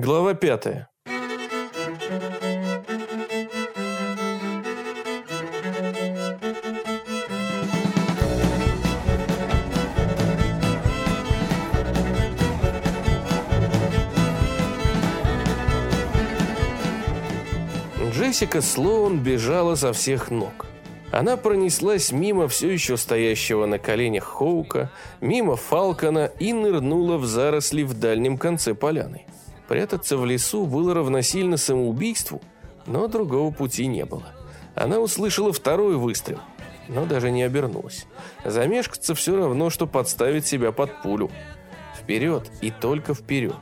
Глава пятая. Джессика Слоун бежала со всех ног. Она пронеслась мимо все еще стоящего на коленях Хоука, мимо Фалкона и нырнула в заросли в дальнем конце поляны. Прятаться в лесу было равносильно самоубийству, но другого пути не было. Она услышала второй выстрел, но даже не обернулась. Замешкаться все равно, что подставить себя под пулю. Вперед и только вперед.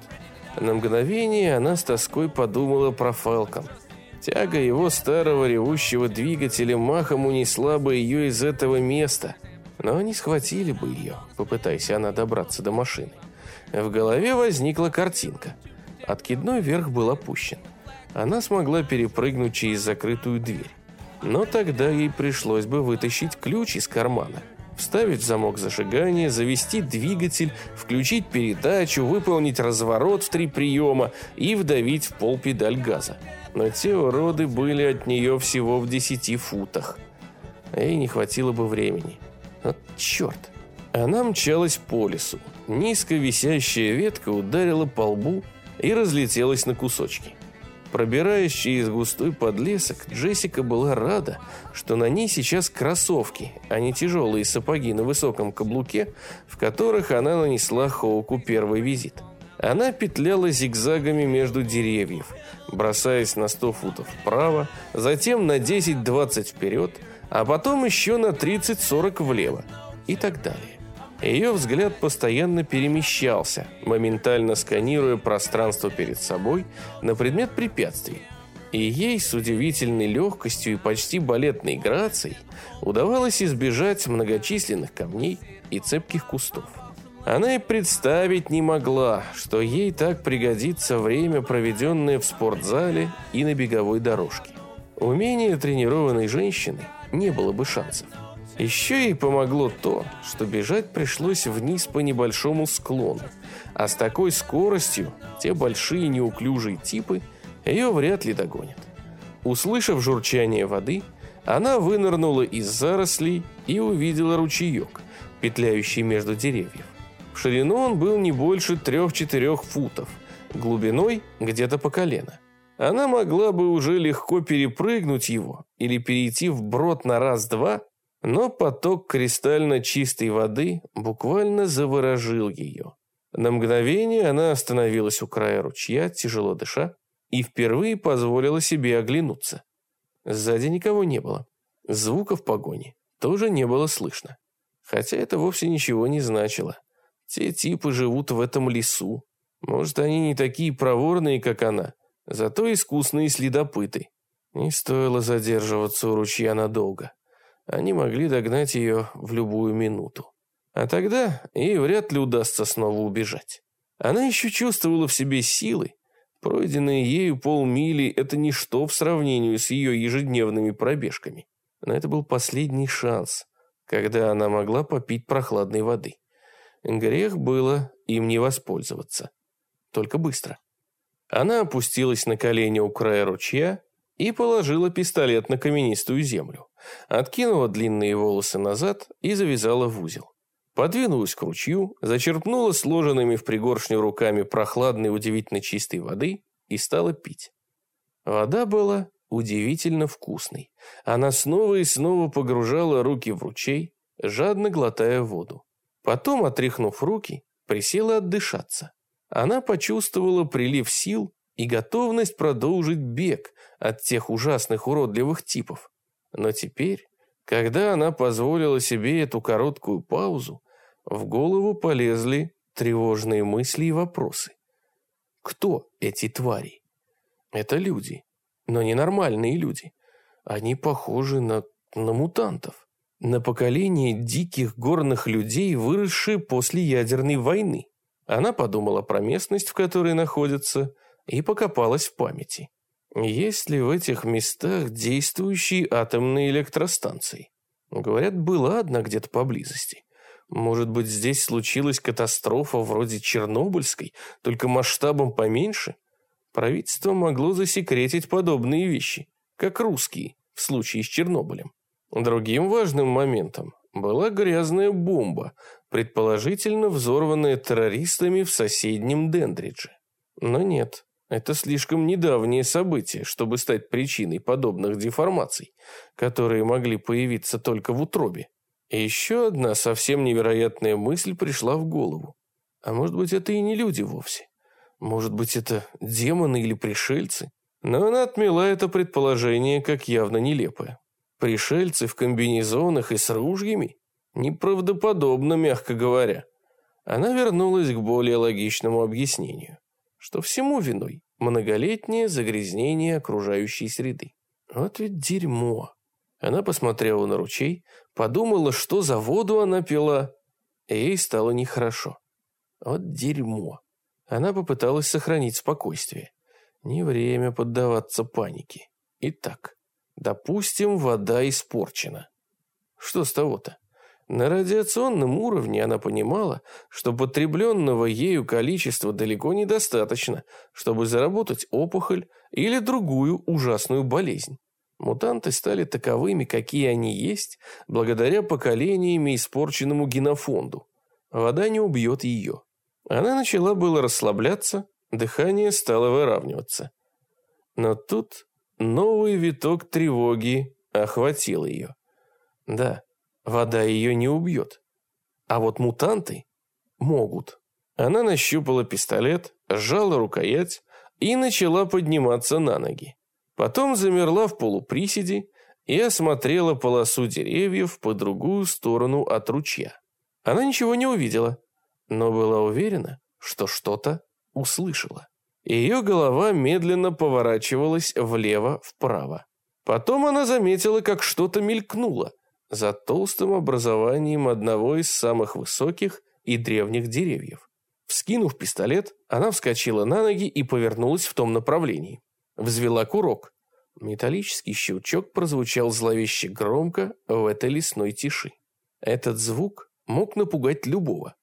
На мгновение она с тоской подумала про Фалкон – Тяга его старого ревущего двигателя махом унесла бы ее из этого места. Но они схватили бы ее, попытаясь она добраться до машины. В голове возникла картинка. Откидной верх был опущен. Она смогла перепрыгнуть через закрытую дверь. Но тогда ей пришлось бы вытащить ключ из кармана, вставить в замок зажигания, завести двигатель, включить передачу, выполнить разворот в три приема и вдавить в пол педаль газа но те уроды были от нее всего в десяти футах. Ей не хватило бы времени. Вот черт. Она мчалась по лесу. Низко висящая ветка ударила по лбу и разлетелась на кусочки. Пробираясь через густой подлесок, Джессика была рада, что на ней сейчас кроссовки, а не тяжелые сапоги на высоком каблуке, в которых она нанесла Хоуку первый визит. Она петляла зигзагами между деревьев, бросаясь на 100 футов вправо, затем на 10-20 вперед, а потом еще на 30-40 влево и так далее. Ее взгляд постоянно перемещался, моментально сканируя пространство перед собой на предмет препятствий. И ей с удивительной легкостью и почти балетной грацией удавалось избежать многочисленных камней и цепких кустов. Она и представить не могла, что ей так пригодится время, проведенное в спортзале и на беговой дорожке. Умение тренированной женщины не было бы шансов. Еще ей помогло то, что бежать пришлось вниз по небольшому склону, а с такой скоростью те большие неуклюжие типы ее вряд ли догонят. Услышав журчание воды, она вынырнула из зарослей и увидела ручеек, петляющий между деревьев. В ширину он был не больше трех-четырех футов, глубиной где-то по колено. Она могла бы уже легко перепрыгнуть его или перейти в брод на раз-два, но поток кристально чистой воды буквально заворожил ее. На мгновение она остановилась у края ручья, тяжело дыша, и впервые позволила себе оглянуться. Сзади никого не было. Звуков погони тоже не было слышно. Хотя это вовсе ничего не значило. Те типы живут в этом лесу. Может, они не такие проворные, как она, зато искусные следопыты. Не стоило задерживаться у ручья надолго. Они могли догнать ее в любую минуту. А тогда ей вряд ли удастся снова убежать. Она еще чувствовала в себе силы. Пройденные ею полмили – это ничто в сравнении с ее ежедневными пробежками. Но это был последний шанс, когда она могла попить прохладной воды. Грех было им не воспользоваться. Только быстро. Она опустилась на колени у края ручья и положила пистолет на каменистую землю. Откинула длинные волосы назад и завязала в узел. Подвинулась к ручью, зачерпнула сложенными в пригоршню руками прохладной удивительно чистой воды и стала пить. Вода была удивительно вкусной. Она снова и снова погружала руки в ручей, жадно глотая воду. Потом, отряхнув руки, присела отдышаться. Она почувствовала прилив сил и готовность продолжить бег от тех ужасных уродливых типов. Но теперь, когда она позволила себе эту короткую паузу, в голову полезли тревожные мысли и вопросы. Кто эти твари? Это люди, но ненормальные люди. Они похожи на, на мутантов на поколение диких горных людей, выросшие после ядерной войны. Она подумала про местность, в которой находится, и покопалась в памяти. Есть ли в этих местах действующие атомные электростанции? Говорят, была одна где-то поблизости. Может быть, здесь случилась катастрофа вроде Чернобыльской, только масштабом поменьше? Правительство могло засекретить подобные вещи, как русские в случае с Чернобылем. Другим важным моментом была грязная бомба, предположительно взорванная террористами в соседнем Дендридже. Но нет, это слишком недавнее событие, чтобы стать причиной подобных деформаций, которые могли появиться только в утробе. И еще одна совсем невероятная мысль пришла в голову. А может быть, это и не люди вовсе? Может быть, это демоны или пришельцы? Но она отмела это предположение как явно нелепое. Пришельцы в комбинезонах и с ружьями? Неправдоподобно, мягко говоря. Она вернулась к более логичному объяснению, что всему виной многолетнее загрязнение окружающей среды. Вот ведь дерьмо. Она посмотрела на ручей, подумала, что за воду она пила, и ей стало нехорошо. Вот дерьмо. Она попыталась сохранить спокойствие. Не время поддаваться панике. Итак, допустим, вода испорчена. Что с того-то? На радиационном уровне она понимала, что потребленного ею количества далеко недостаточно, чтобы заработать опухоль или другую ужасную болезнь. Мутанты стали таковыми, какие они есть, благодаря поколениями испорченному генофонду. Вода не убьет ее. Она начала было расслабляться, дыхание стало выравниваться. Но тут новый виток тревоги охватил ее. Да, вода ее не убьет. А вот мутанты могут. Она нащупала пистолет, сжала рукоять и начала подниматься на ноги. Потом замерла в полуприседе и осмотрела полосу деревьев по другую сторону от ручья. Она ничего не увидела, но была уверена, что что-то услышала. Ее голова медленно поворачивалась влево-вправо. Потом она заметила, как что-то мелькнуло за толстым образованием одного из самых высоких и древних деревьев. Вскинув пистолет, она вскочила на ноги и повернулась в том направлении. Взвела курок. Металлический щелчок прозвучал зловеще громко в этой лесной тиши. Этот звук мог напугать любого.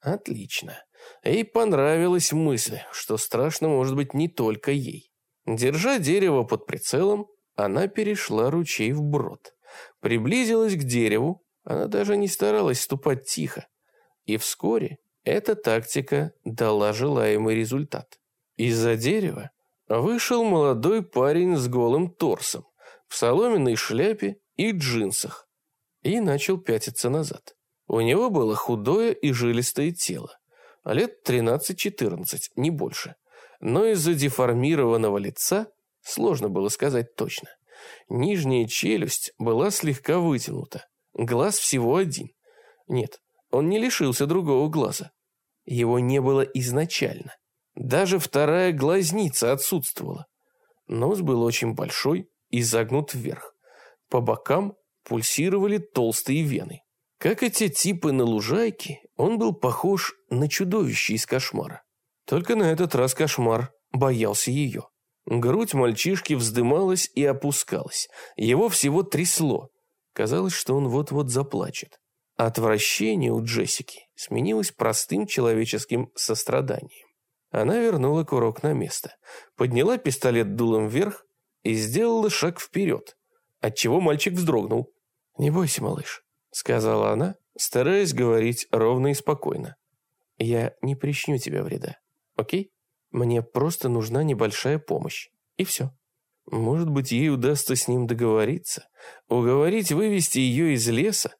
Отлично. Ей понравилась мысль, что страшно может быть не только ей. Держа дерево под прицелом, она перешла ручей вброд. Приблизилась к дереву, она даже не старалась ступать тихо. И вскоре эта тактика дала желаемый результат. Из-за дерева вышел молодой парень с голым торсом, в соломенной шляпе и джинсах, и начал пятиться назад. У него было худое и жилистое тело, лет 13-14, не больше. Но из-за деформированного лица сложно было сказать точно. Нижняя челюсть была слегка вытянута, глаз всего один. Нет, он не лишился другого глаза. Его не было изначально. Даже вторая глазница отсутствовала. Нос был очень большой и загнут вверх. По бокам пульсировали толстые вены. Как эти типы на лужайке, он был похож на чудовище из кошмара. Только на этот раз кошмар боялся ее. Грудь мальчишки вздымалась и опускалась. Его всего трясло. Казалось, что он вот-вот заплачет. Отвращение у Джессики сменилось простым человеческим состраданием. Она вернула курок на место, подняла пистолет дулом вверх и сделала шаг вперед, отчего мальчик вздрогнул. «Не бойся, малыш сказала она, стараясь говорить ровно и спокойно. «Я не причиню тебе вреда, окей? Мне просто нужна небольшая помощь, и все». Может быть, ей удастся с ним договориться, уговорить вывести ее из леса?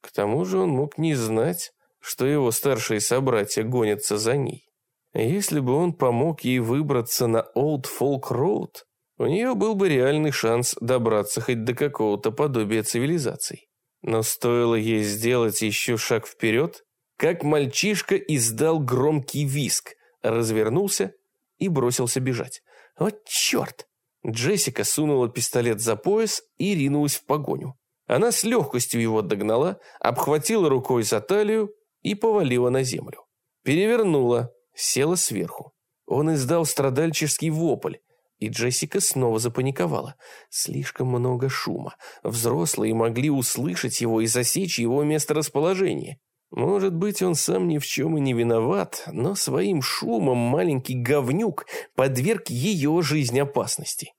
К тому же он мог не знать, что его старшие собратья гонятся за ней. Если бы он помог ей выбраться на Old Folk Road, у нее был бы реальный шанс добраться хоть до какого-то подобия цивилизаций. Но стоило ей сделать еще шаг вперед, как мальчишка издал громкий виск, развернулся и бросился бежать. «Вот черт!» Джессика сунула пистолет за пояс и ринулась в погоню. Она с легкостью его догнала, обхватила рукой за талию и повалила на землю. Перевернула, села сверху. Он издал страдальческий вопль, и Джессика снова запаниковала. Слишком много шума. Взрослые могли услышать его и засечь его месторасположение. Может быть, он сам ни в чем и не виноват, но своим шумом маленький говнюк подверг ее жизнь опасности.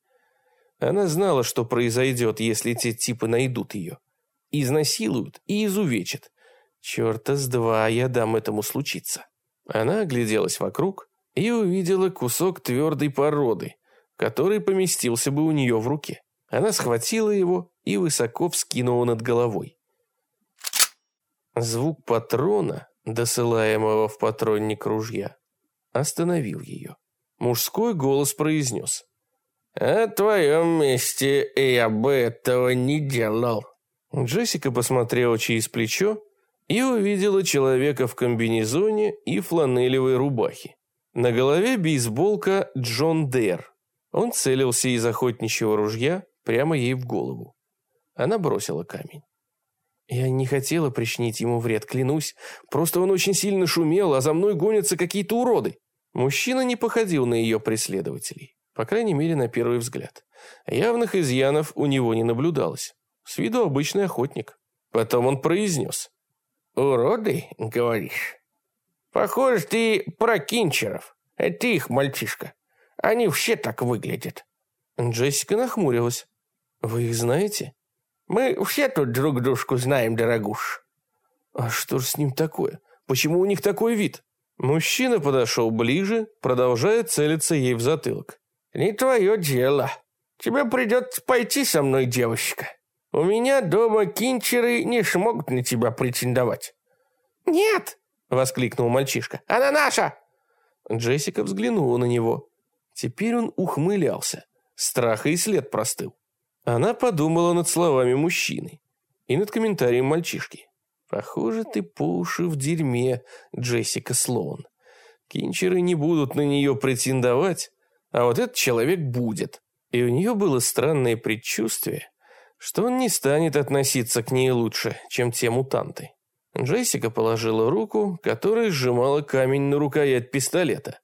Она знала, что произойдет, если те типы найдут ее. Изнасилуют и изувечат. Черта с два я дам этому случиться. Она огляделась вокруг и увидела кусок твердой породы, который поместился бы у нее в руке. Она схватила его и высоко вскинула над головой. Звук патрона, досылаемого в патронник ружья, остановил ее. Мужской голос произнес. «О твоем месте я бы этого не делал». Джессика посмотрела через плечо и увидела человека в комбинезоне и фланелевой рубахе. На голове бейсболка Джон Дэр. Он целился из охотничьего ружья прямо ей в голову. Она бросила камень. Я не хотела причинить ему вред, клянусь. Просто он очень сильно шумел, а за мной гонятся какие-то уроды. Мужчина не походил на ее преследователей. По крайней мере, на первый взгляд. Явных изъянов у него не наблюдалось. С виду обычный охотник. Потом он произнес. «Уроды, говоришь? Похоже, ты про кинчеров. Это их мальчишка. Они все так выглядят». Джессика нахмурилась. «Вы их знаете?» Мы все тут друг дружку знаем, дорогуш». «А что же с ним такое? Почему у них такой вид?» Мужчина подошел ближе, продолжая целиться ей в затылок. «Не твое дело. Тебе придется пойти со мной, девочка. У меня дома кинчеры не смогут на тебя претендовать». «Нет!» — воскликнул мальчишка. «Она наша!» Джессика взглянула на него. Теперь он ухмылялся. Страха и след простыл. Она подумала над словами мужчины и над комментарием мальчишки. «Похоже, ты по уши в дерьме, Джессика Слоун. Кинчеры не будут на нее претендовать, а вот этот человек будет». И у нее было странное предчувствие, что он не станет относиться к ней лучше, чем те мутанты. Джессика положила руку, которая сжимала камень на рукоять пистолета.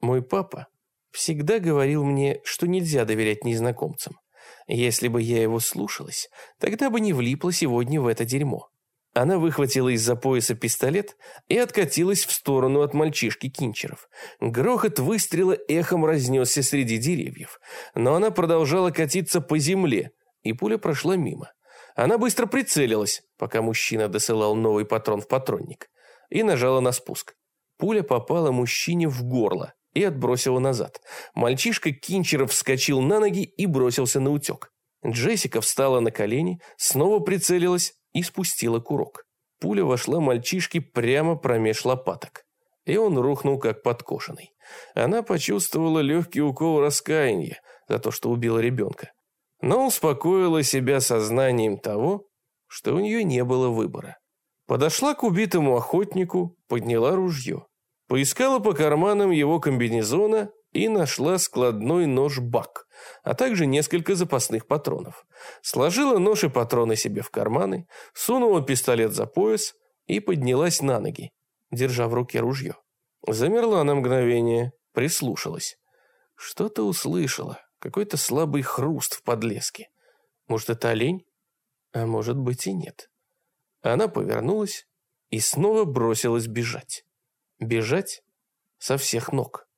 «Мой папа всегда говорил мне, что нельзя доверять незнакомцам. Если бы я его слушалась, тогда бы не влипла сегодня в это дерьмо. Она выхватила из-за пояса пистолет и откатилась в сторону от мальчишки Кинчеров. Грохот выстрела эхом разнесся среди деревьев, но она продолжала катиться по земле, и пуля прошла мимо. Она быстро прицелилась, пока мужчина досылал новый патрон в патронник, и нажала на спуск. Пуля попала мужчине в горло, и отбросила назад. Мальчишка Кинчеров вскочил на ноги и бросился на утек. Джессика встала на колени, снова прицелилась и спустила курок. Пуля вошла мальчишке прямо промеж лопаток. И он рухнул, как подкошенный. Она почувствовала легкий укол раскаяния за то, что убила ребенка. Но успокоила себя сознанием того, что у нее не было выбора. Подошла к убитому охотнику, подняла ружье. Поискала по карманам его комбинезона и нашла складной нож-бак, а также несколько запасных патронов. Сложила нож и патроны себе в карманы, сунула пистолет за пояс и поднялась на ноги, держа в руке ружье. Замерла на мгновение, прислушалась. Что-то услышала, какой-то слабый хруст в подлеске. Может, это олень? А может быть и нет. Она повернулась и снова бросилась бежать бежать со всех ног.